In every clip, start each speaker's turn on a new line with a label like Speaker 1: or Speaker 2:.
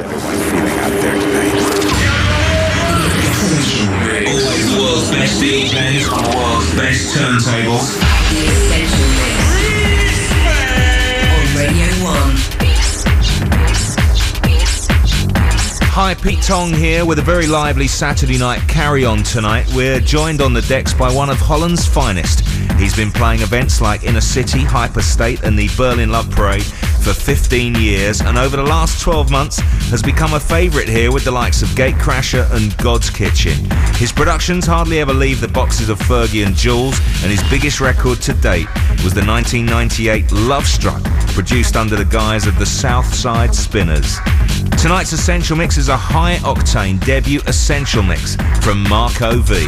Speaker 1: Everyone feeling out there tonight?
Speaker 2: Always world's best DJs on world's best turntables.
Speaker 3: The Essential Mix. On Radio 1.
Speaker 4: Hi, Pete Tong here with a very lively Saturday night carry on tonight. We're joined on the decks by one of Holland's finest. He's been playing events like Inner City, Hyperstate, and the Berlin Love Parade for 15 years, and over the last 12 months has become a favourite here with the likes of Gatecrasher and Godskitchen. His productions hardly ever leave the boxes of Fergie and Jules, and his biggest record to date was the 1998 Luvstruck, produced under the guise of the Southside Spinners. Tonight's Essential Mix is a high octane debut Essential Mix from Marco V.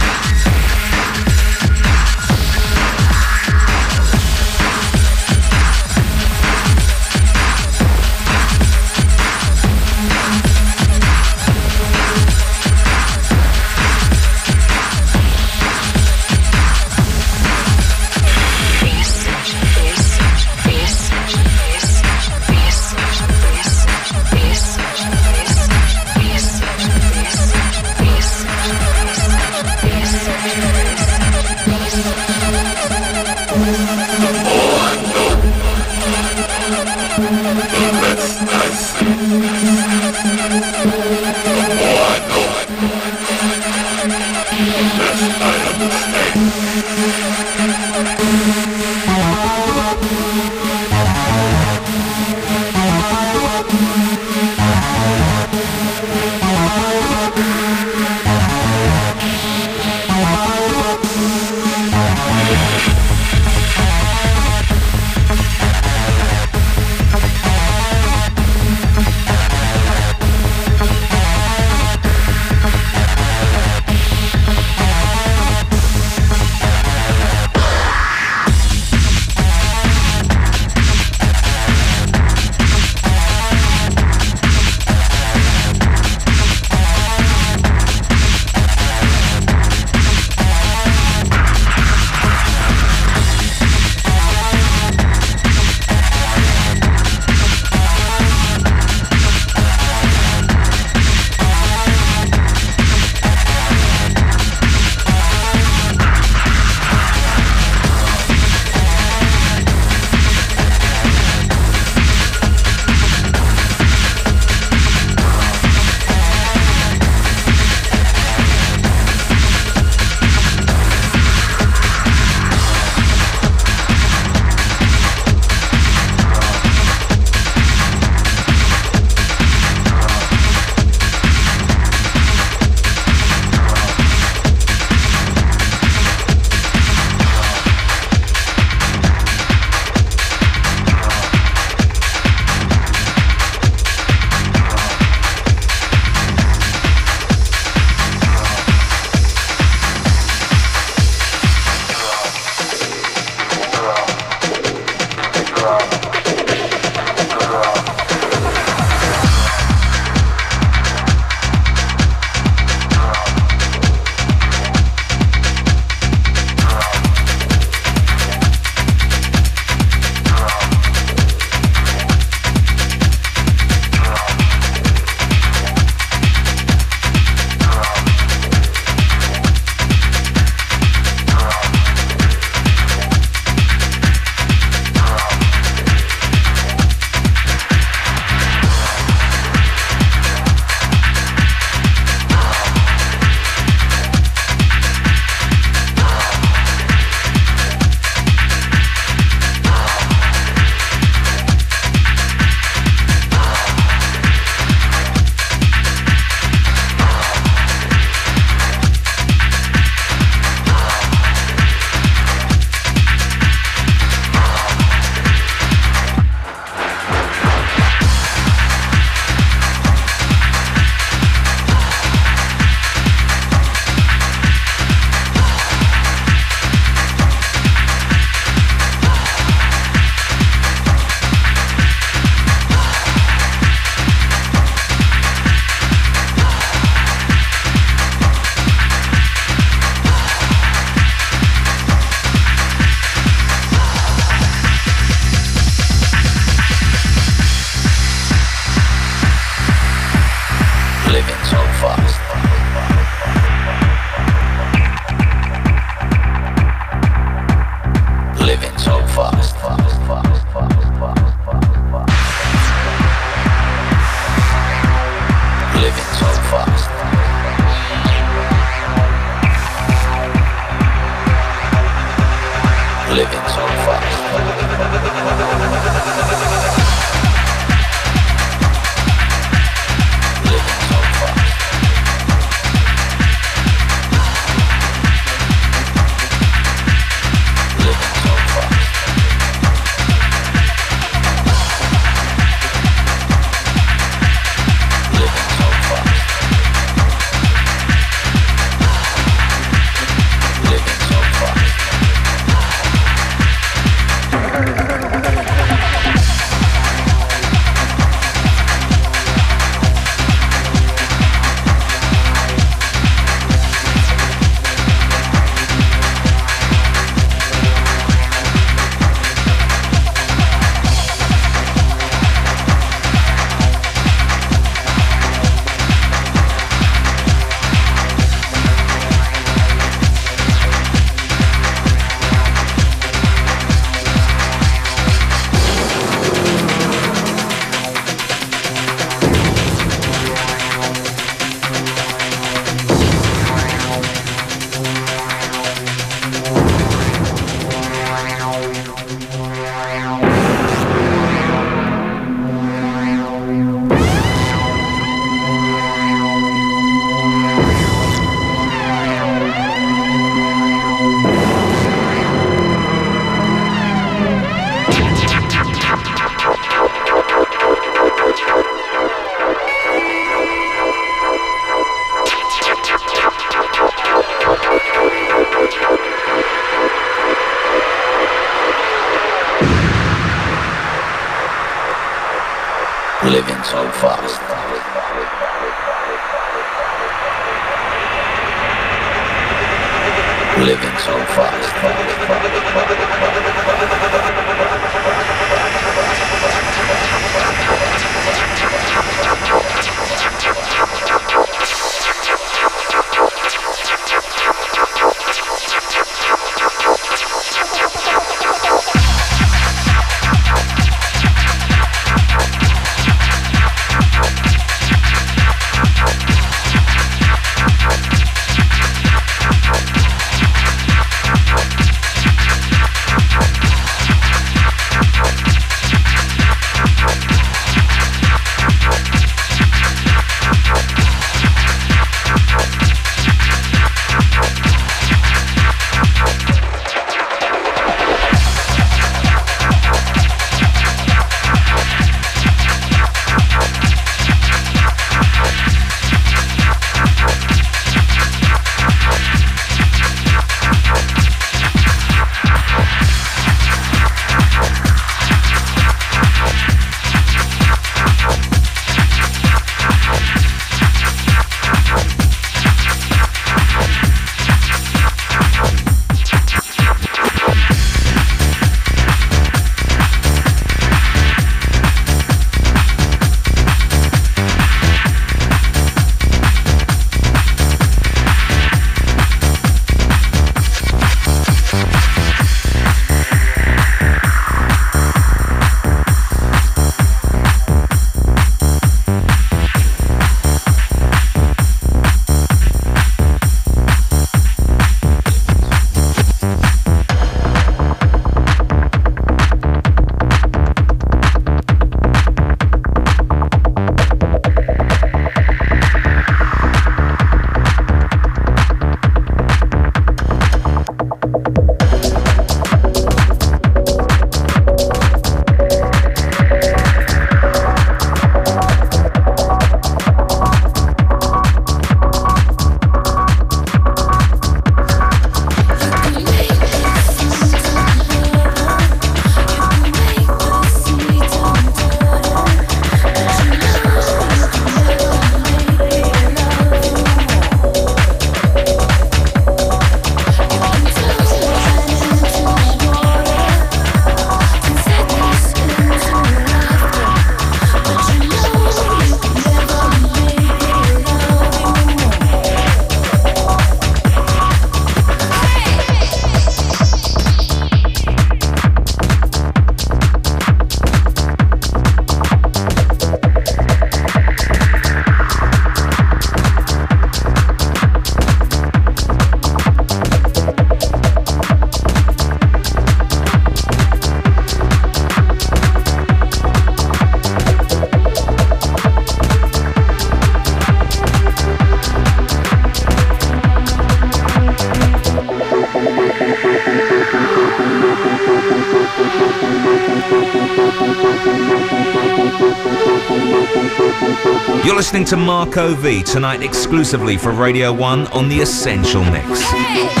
Speaker 4: to Marco V tonight exclusively for Radio 1 on The Essential Mix.
Speaker 3: On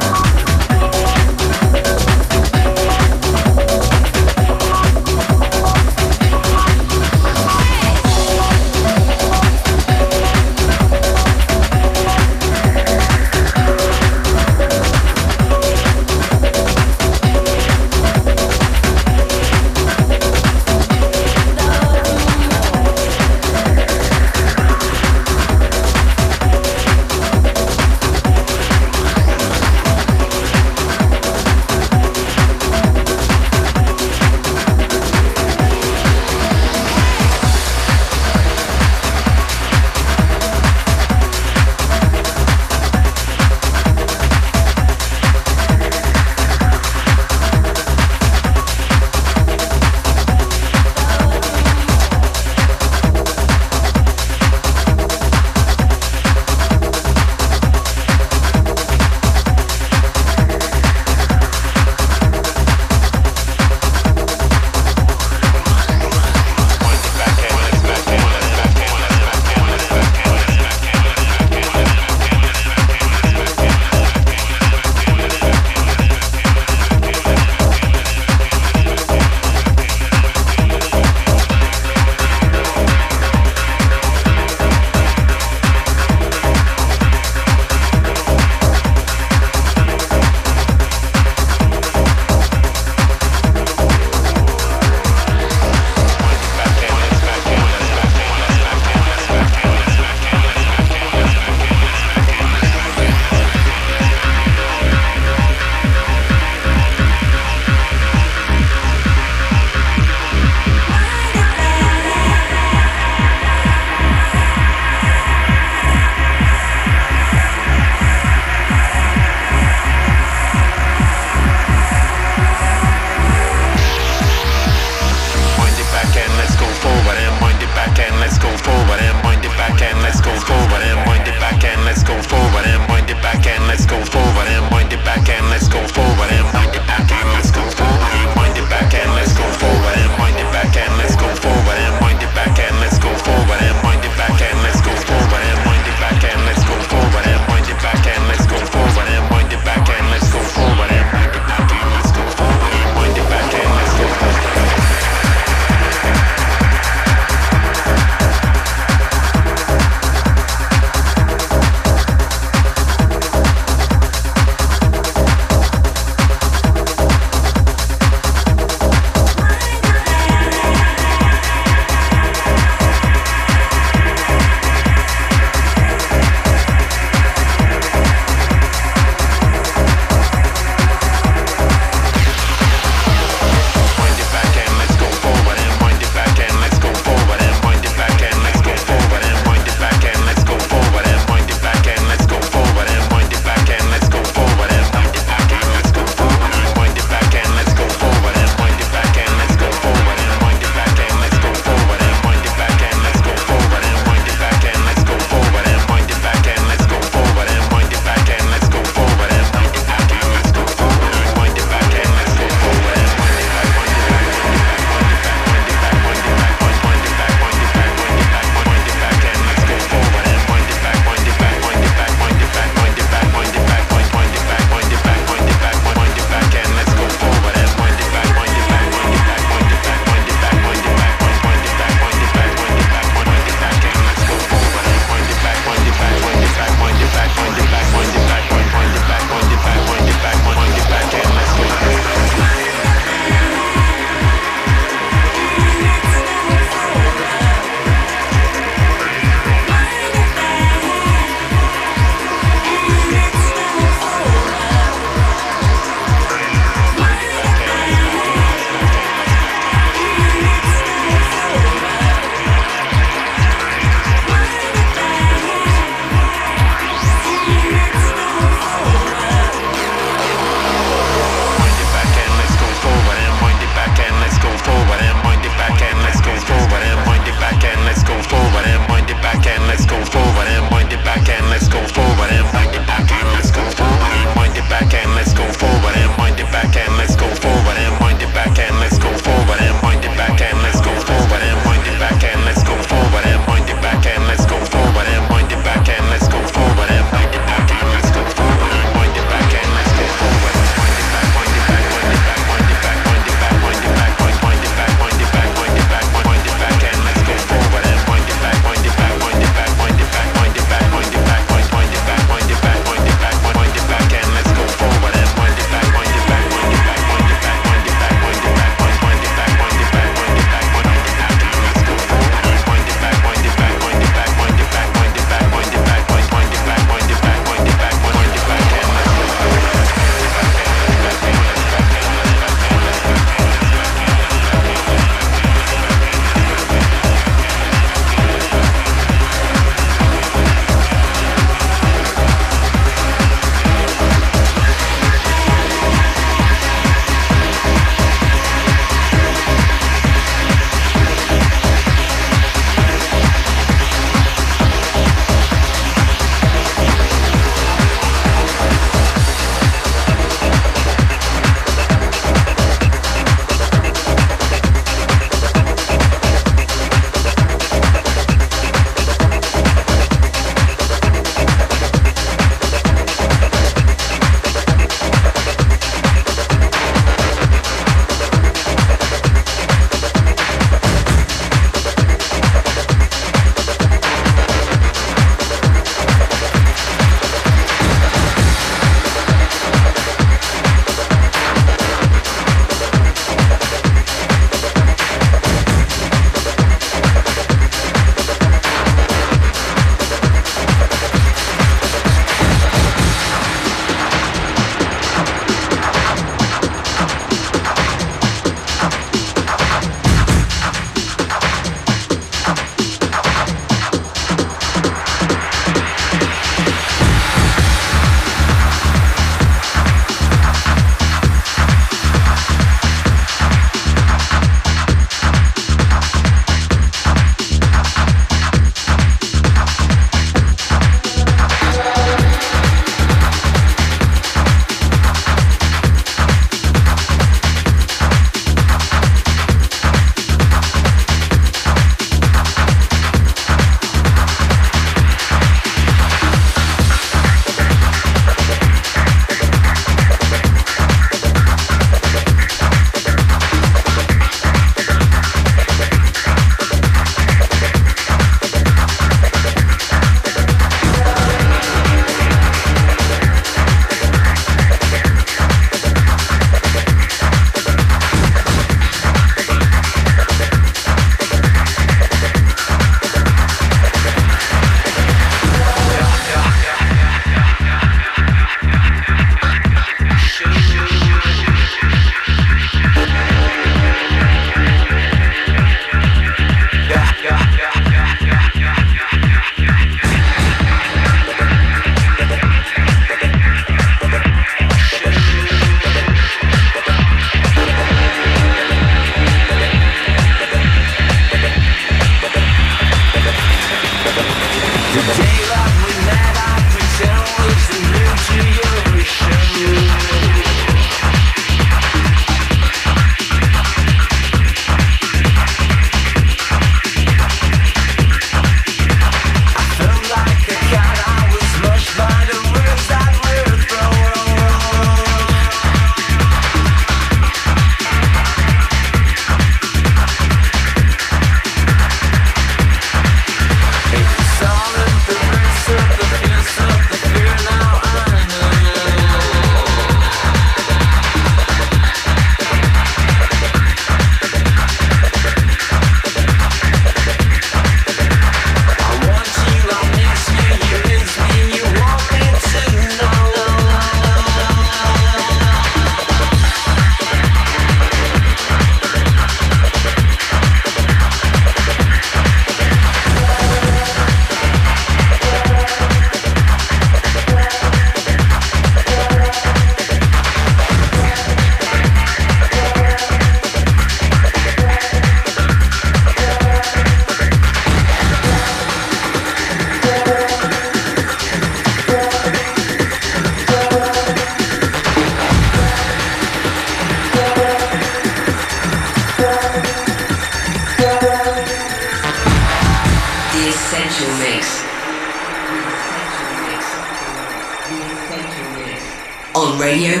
Speaker 3: Radio 1.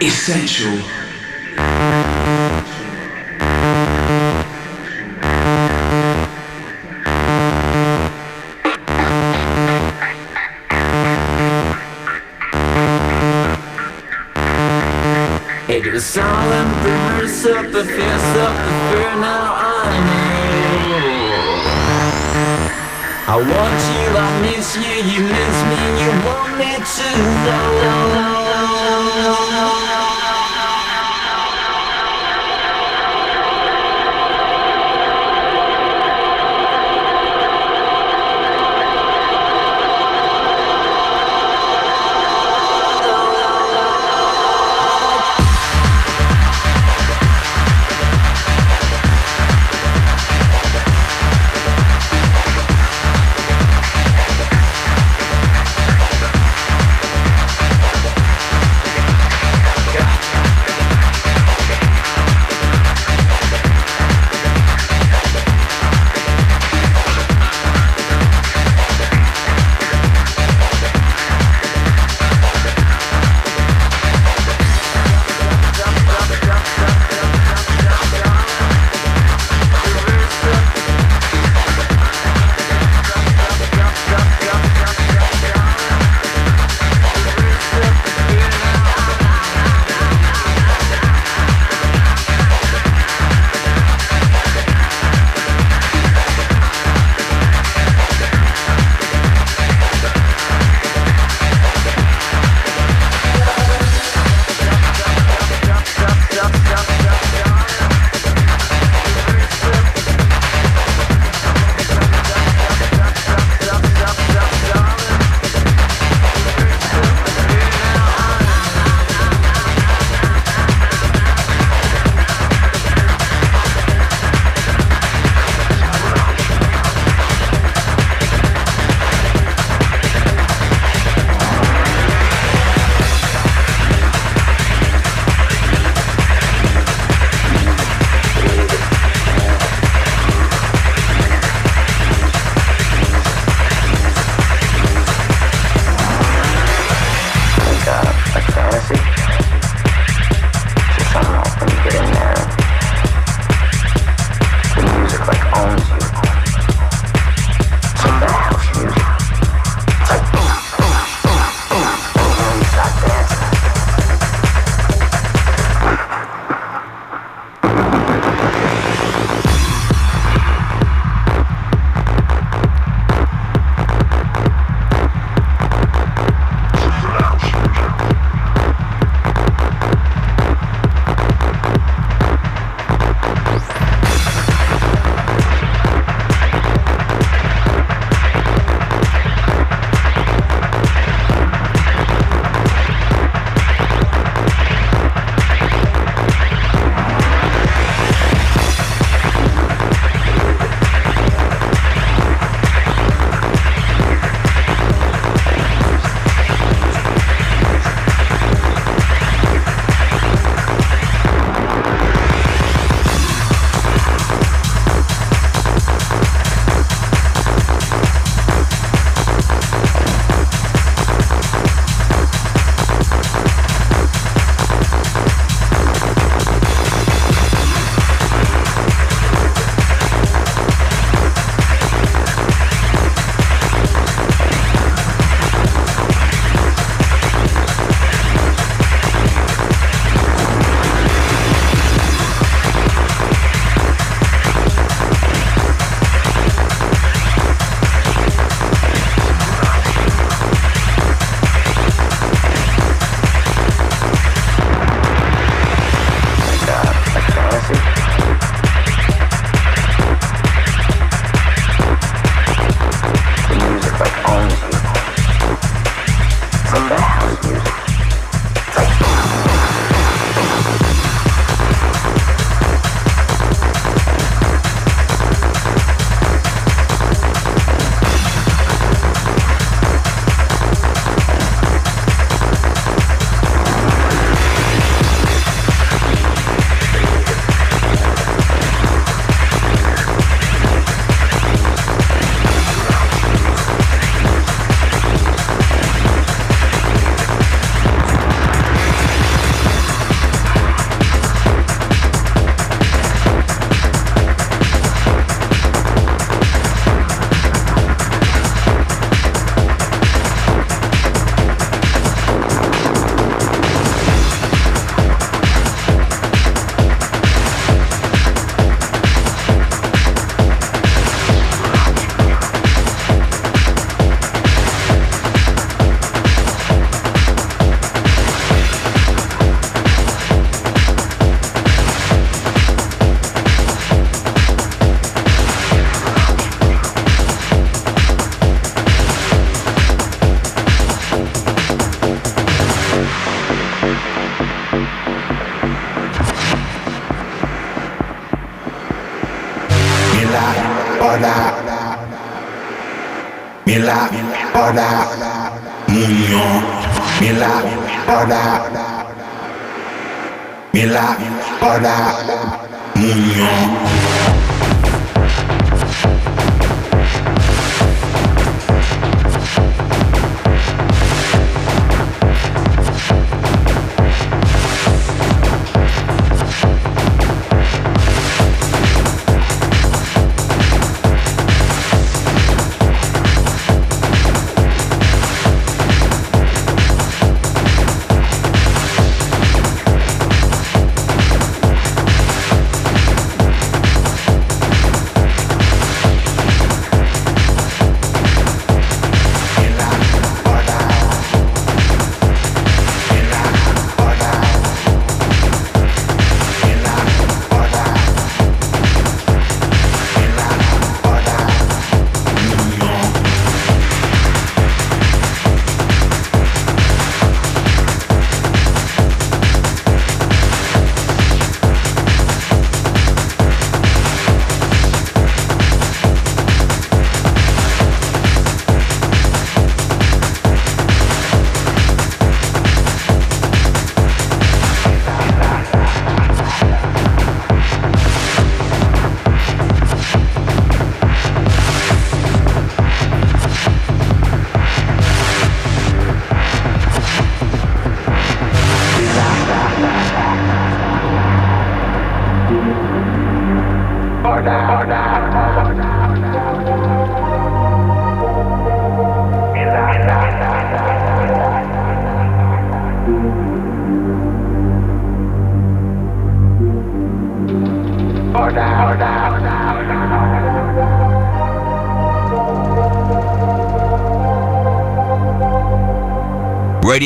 Speaker 2: Essential.
Speaker 5: It was all in rumors of the fears of the fear now I know I want you, I miss you, you miss me, you want me to know
Speaker 1: Mila,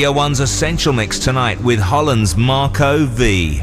Speaker 4: Radio 1's Essential Mix tonight with Holland's Marco V.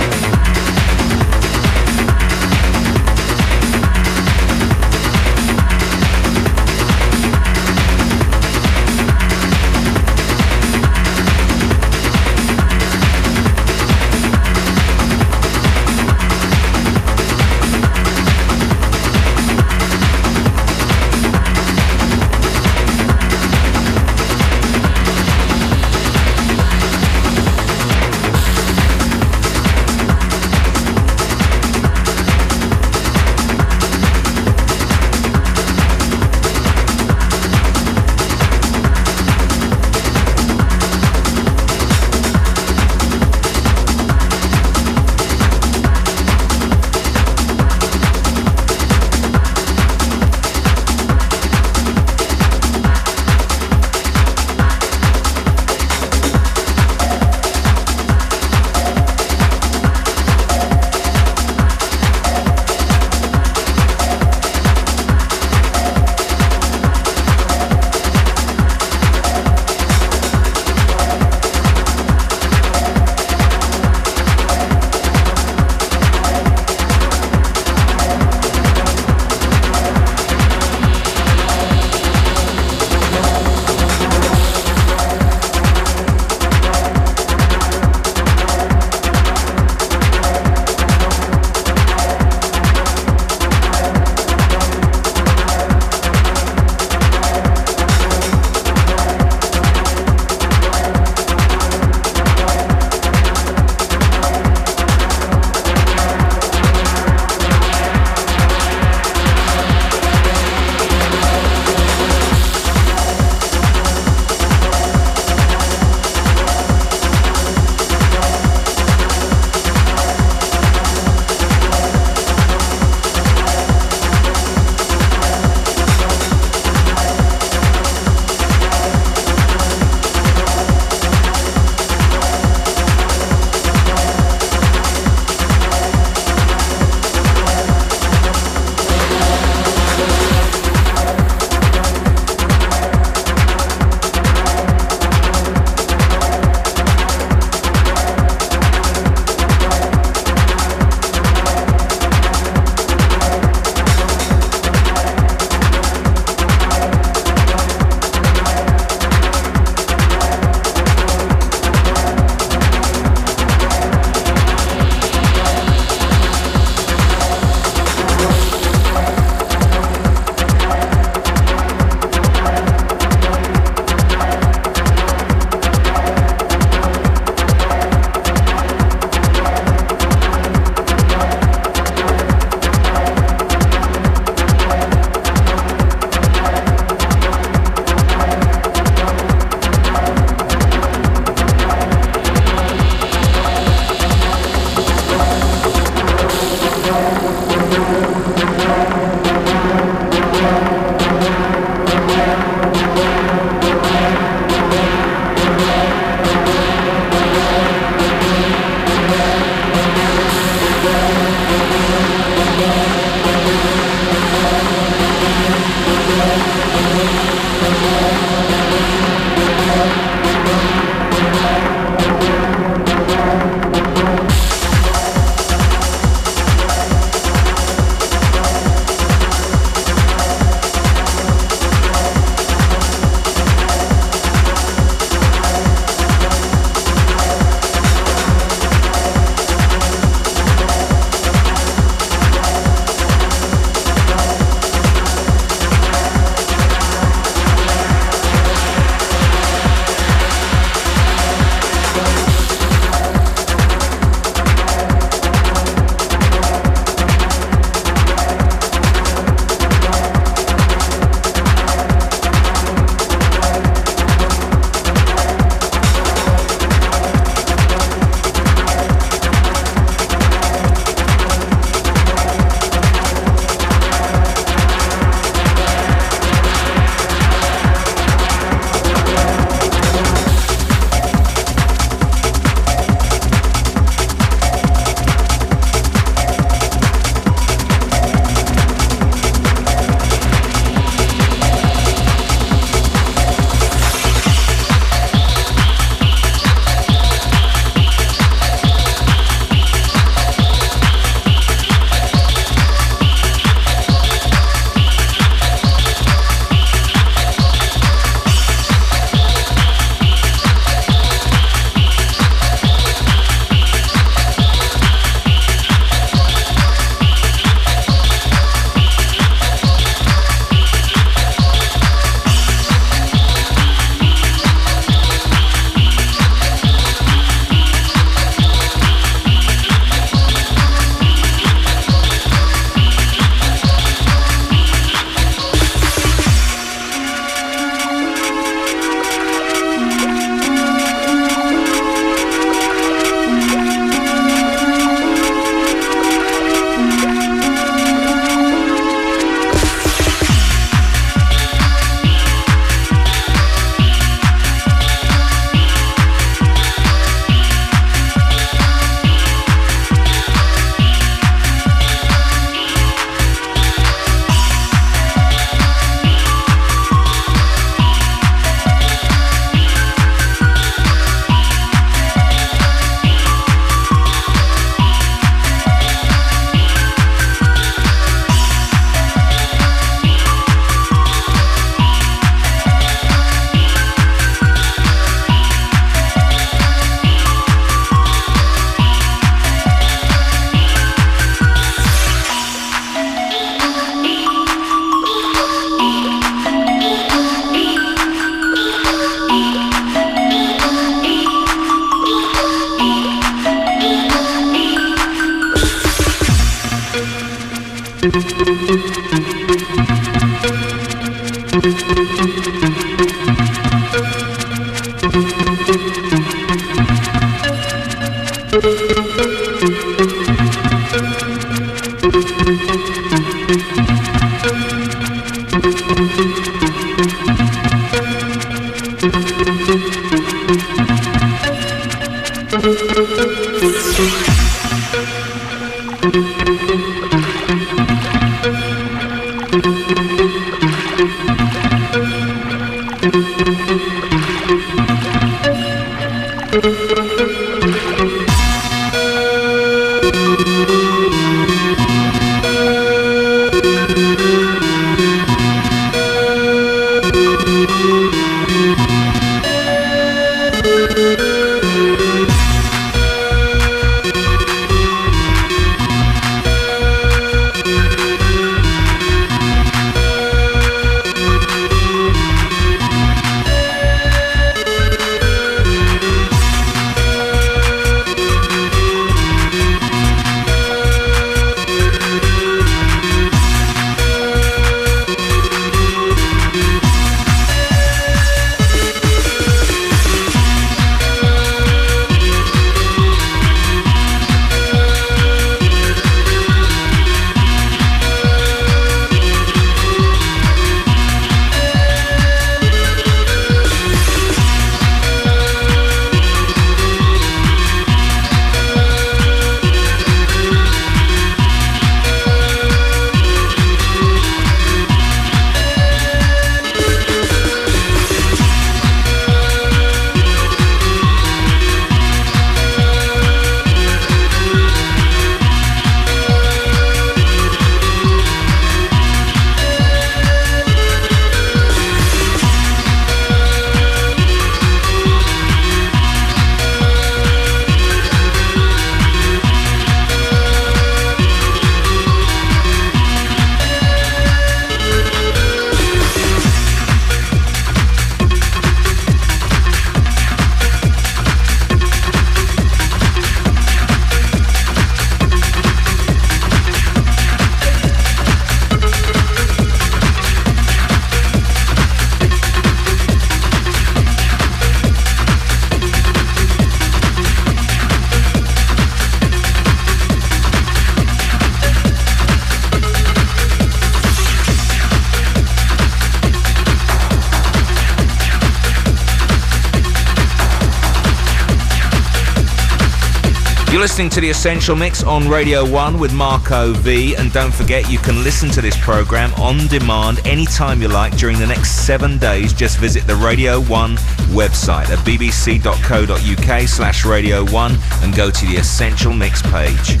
Speaker 4: listening to The Essential Mix on Radio 1 with Marco V. And don't forget, you can listen to this program on demand anytime you like during the next seven days. Just visit the Radio 1 website at bbc.co.uk slash Radio 1 and go to the Essential Mix page.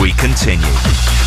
Speaker 4: We continue.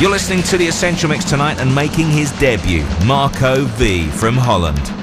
Speaker 4: You're listening to the Essential Mix tonight and making his debut, Marco V from Holland.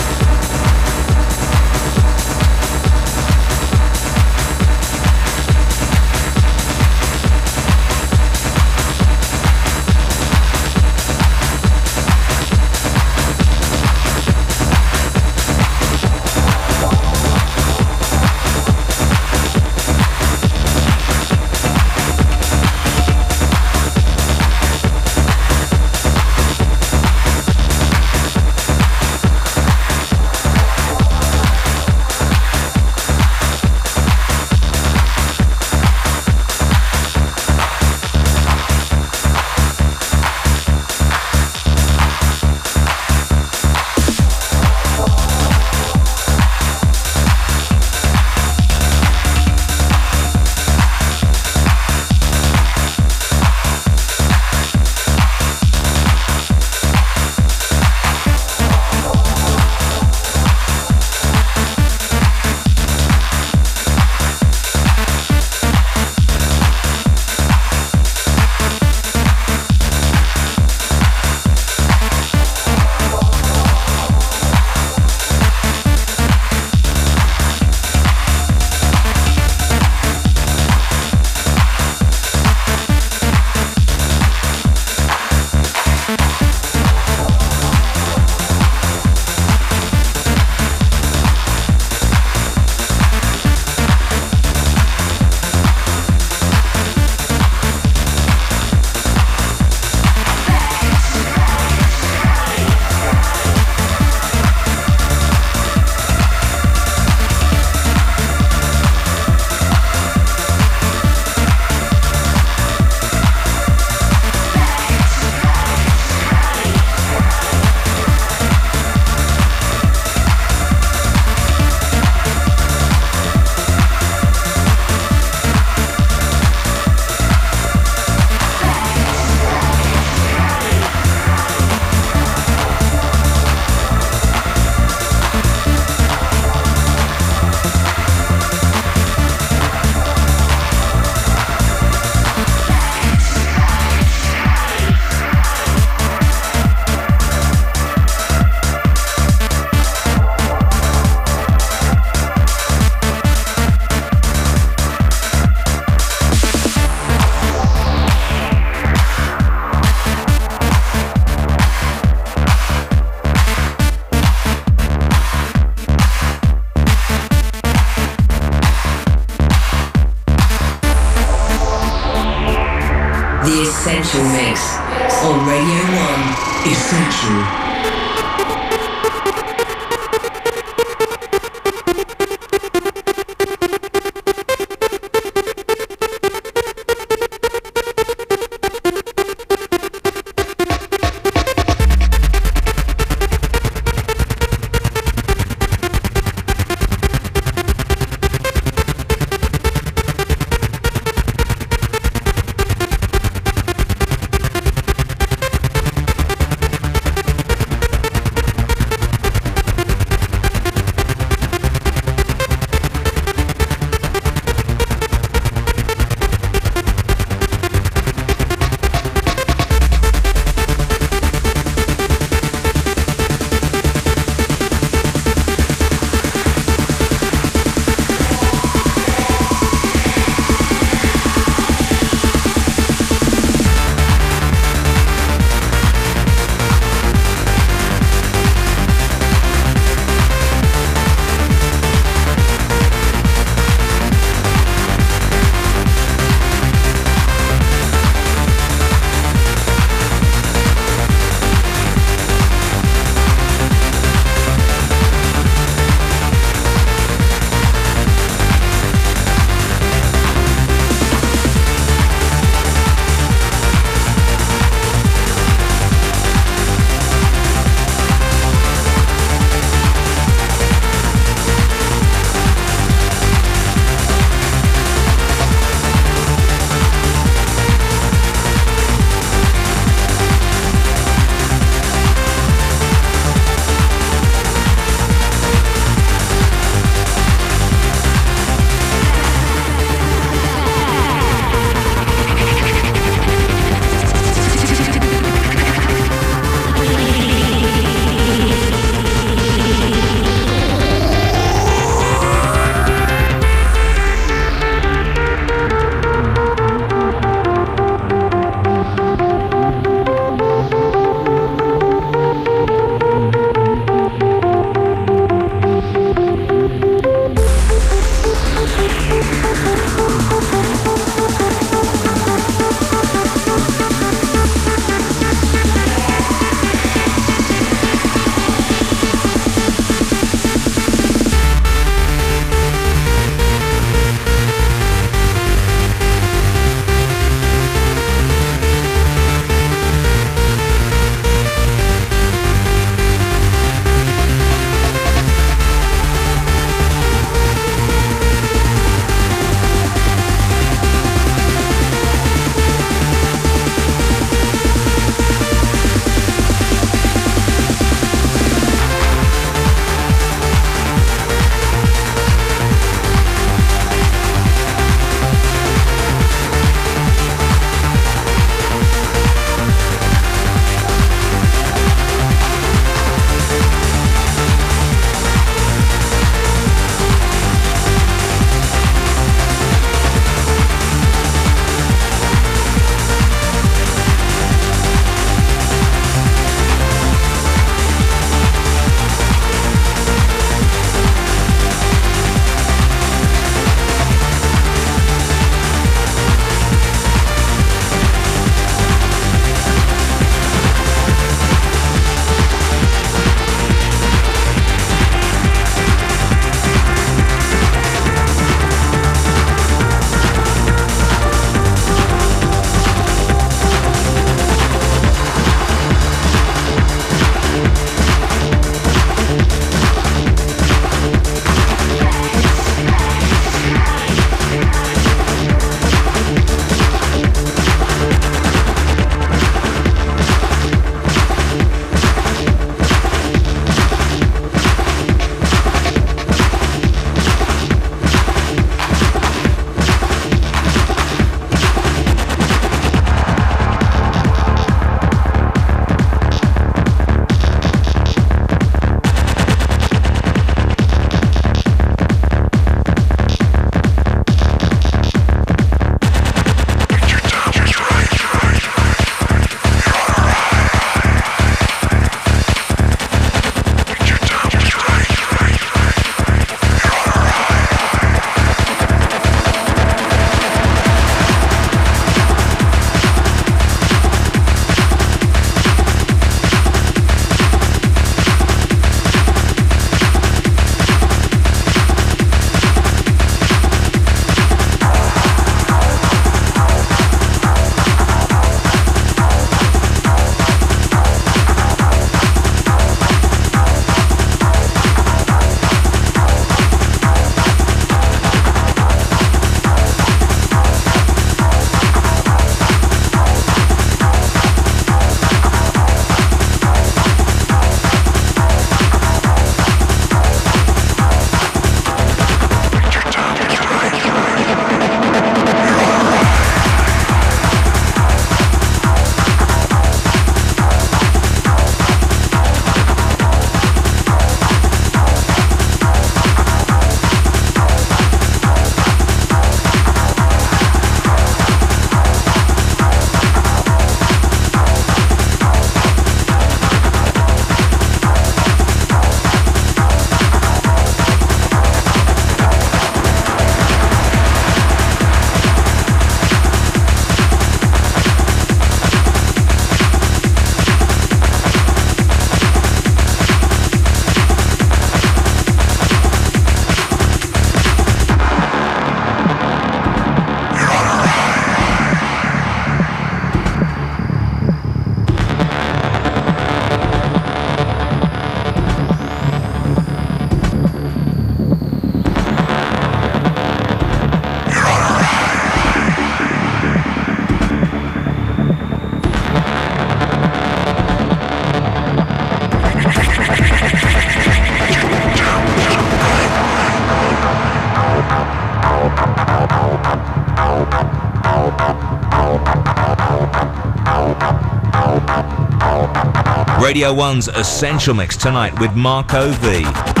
Speaker 4: Radio 1's Essential Mix tonight with Marco V.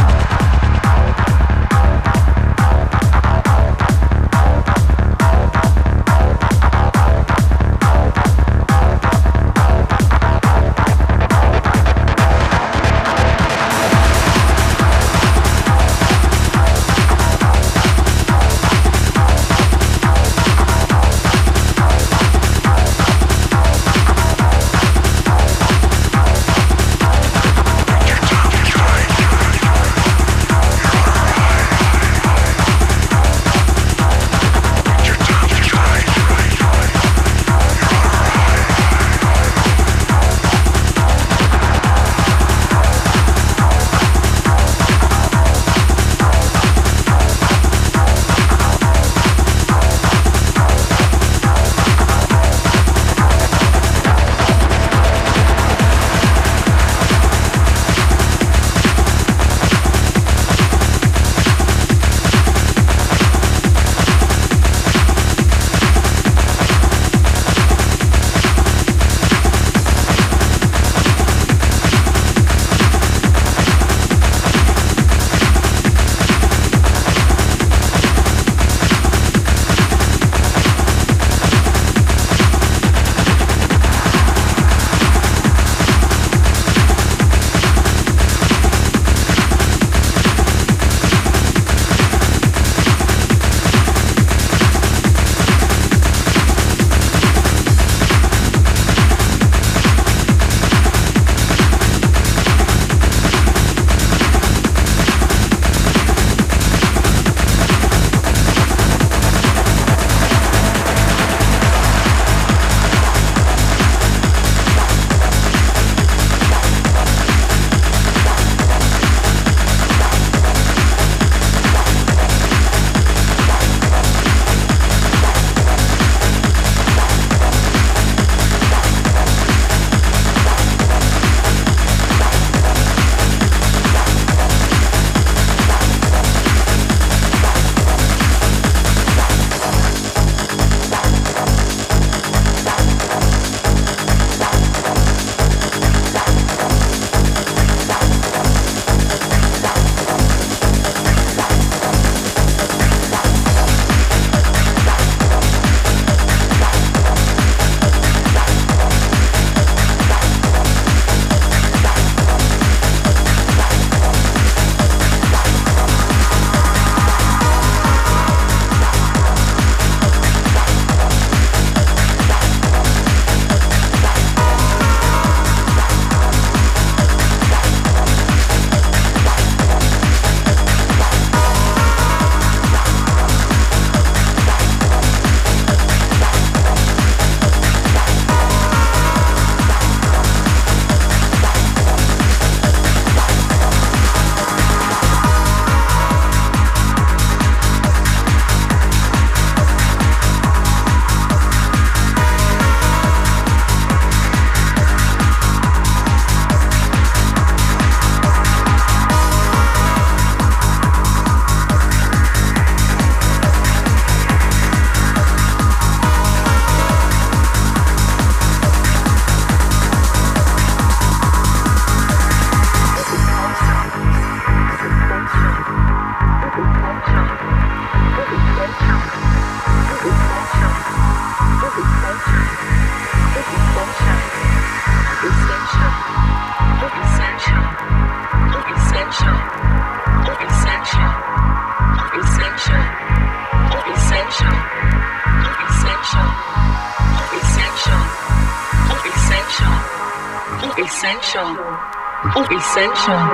Speaker 4: Sensation.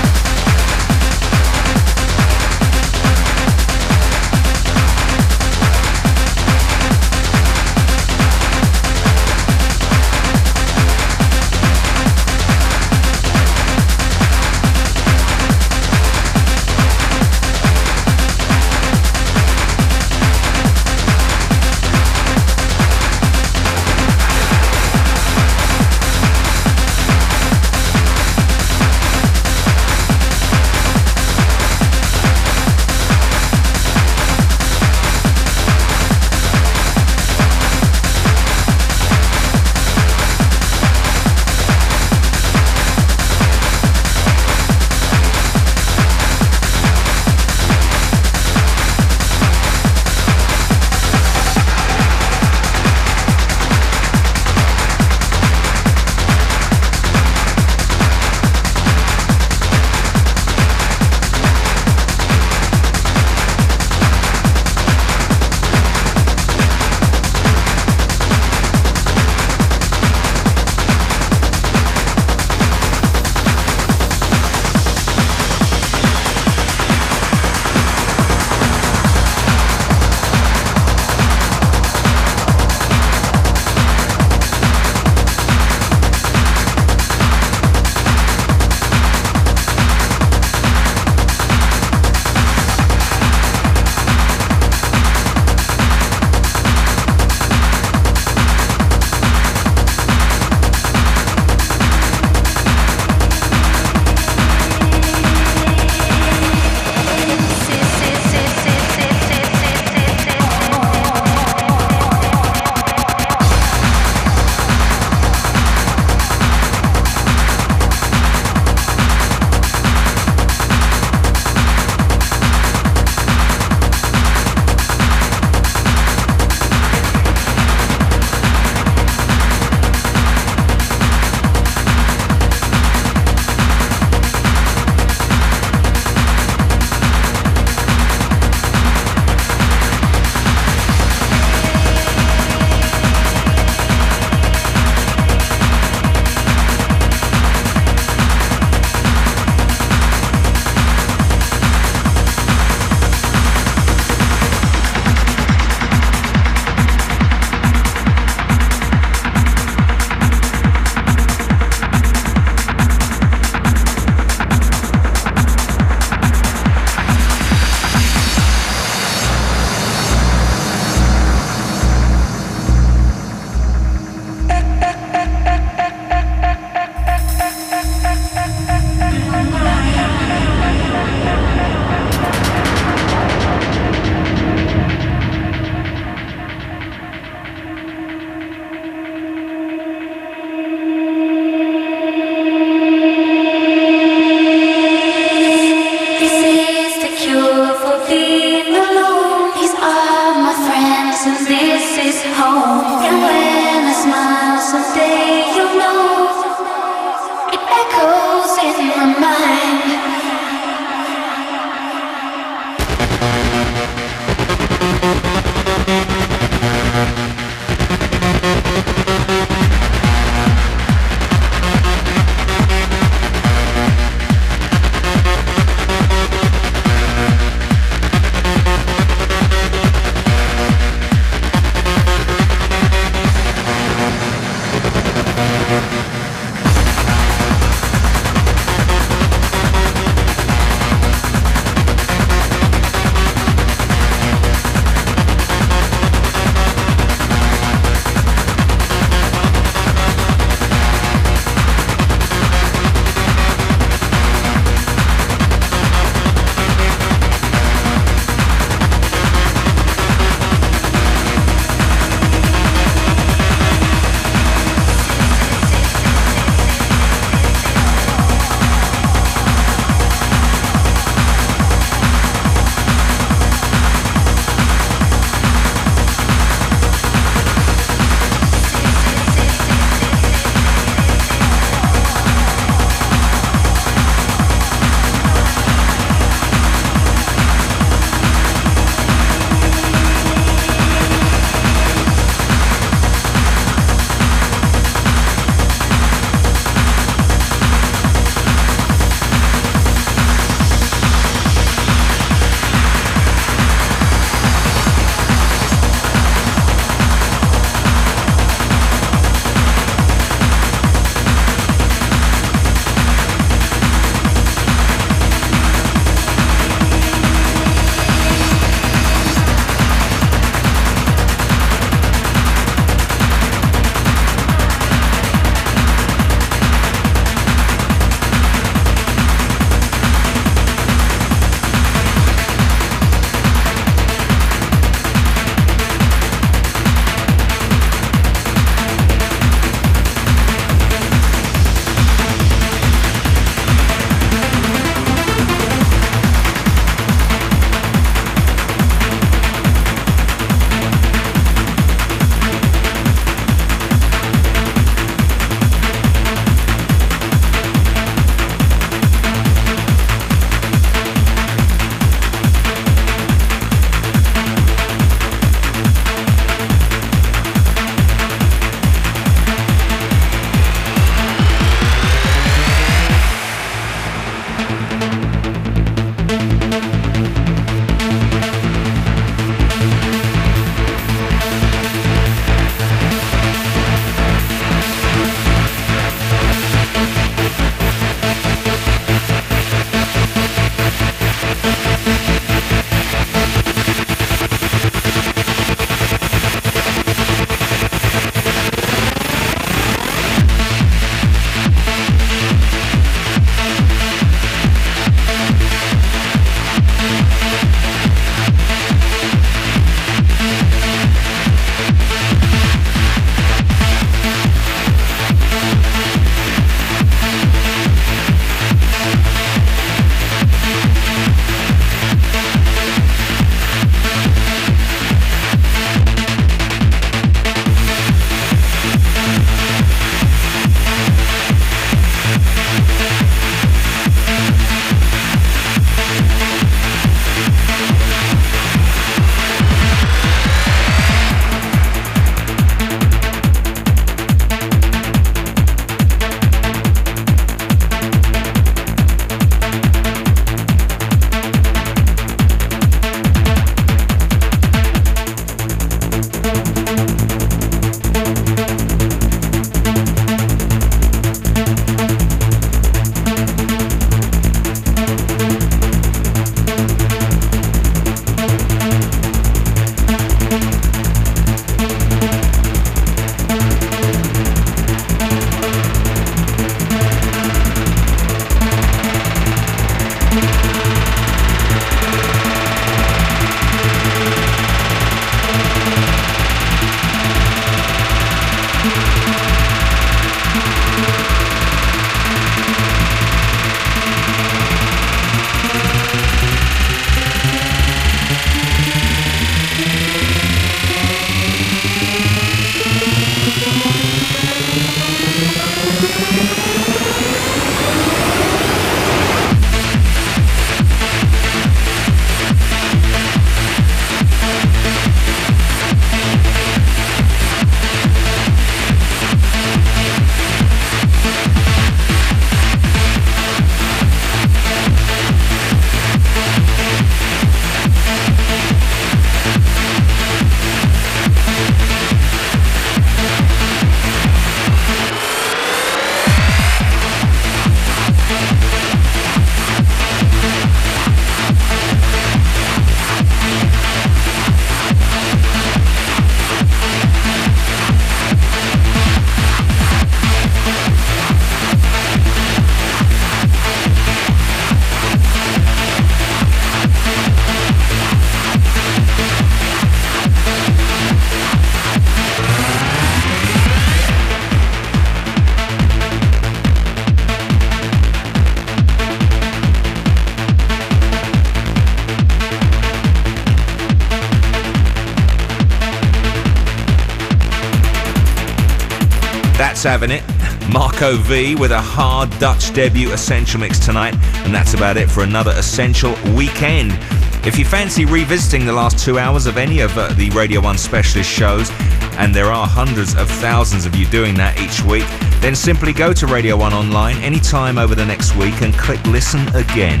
Speaker 4: Marco V with a hard Dutch debut Essential Mix tonight, and that's about it for another Essential weekend. If you fancy revisiting the last two hours of any of uh, the Radio 1 specialist shows, and there are hundreds of thousands of you doing that each week, then simply go to Radio 1 online anytime over the next week and click listen again.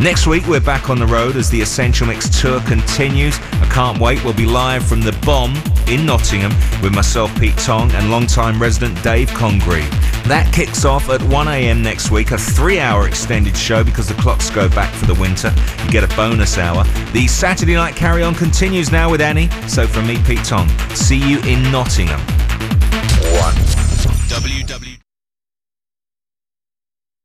Speaker 4: Next week, we're back on the road as the Essential Mix tour continues. I can't wait. We'll be live from the Bomb in Nottingham with myself, Pete Tong, and long-time resident Dave Congreve. That kicks off at 1am next week, a three hour extended show because the clocks go back for the winter. You get a bonus hour. The Saturday night carry on continues now with Annie. So from me, Pete Tong, see you in Nottingham.